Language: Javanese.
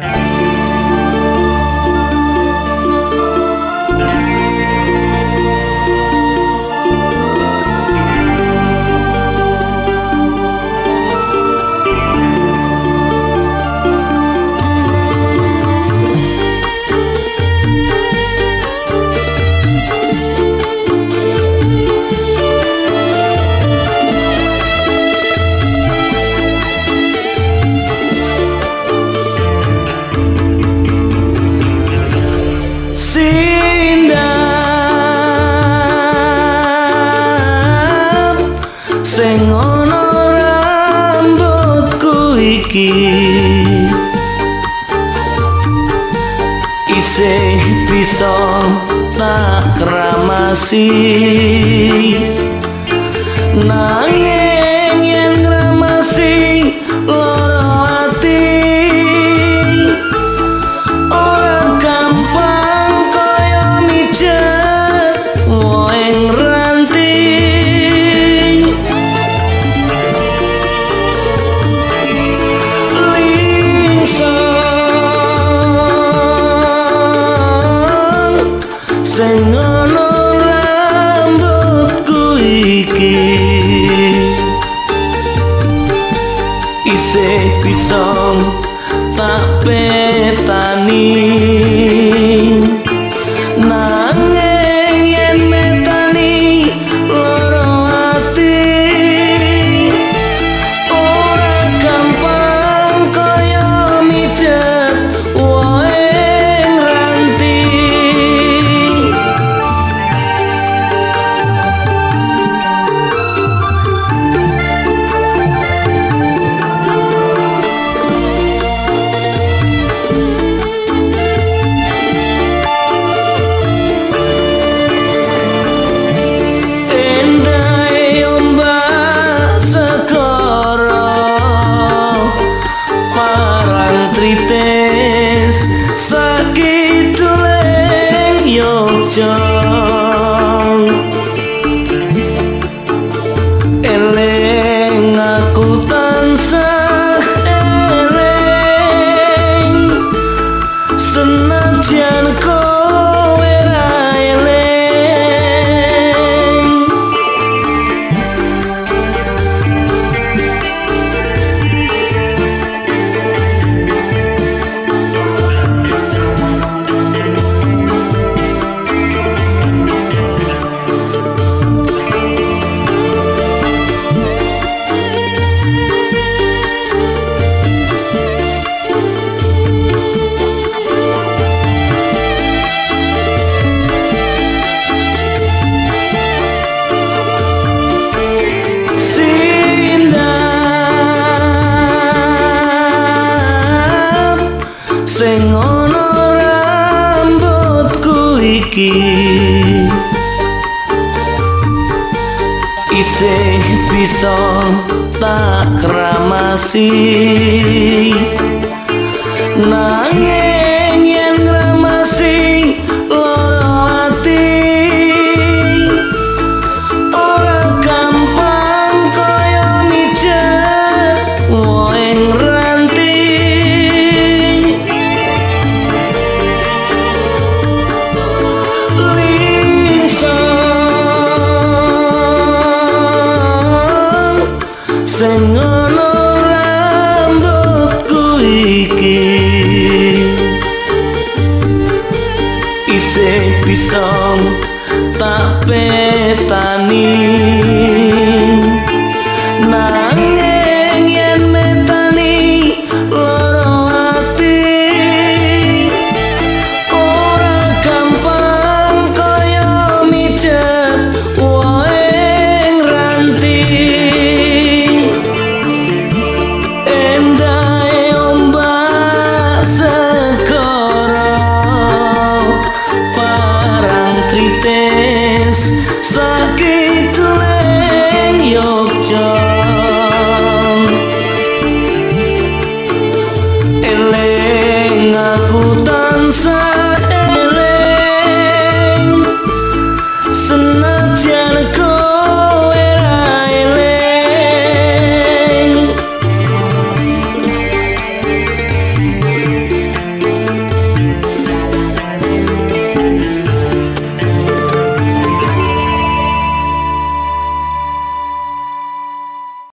Bye. aqui Isih bisa tak kramasih isih bisa tak petani. nantian kau sing ana rambutku iki. Isih bisa tak kramasi. Nangis pisang tak petani.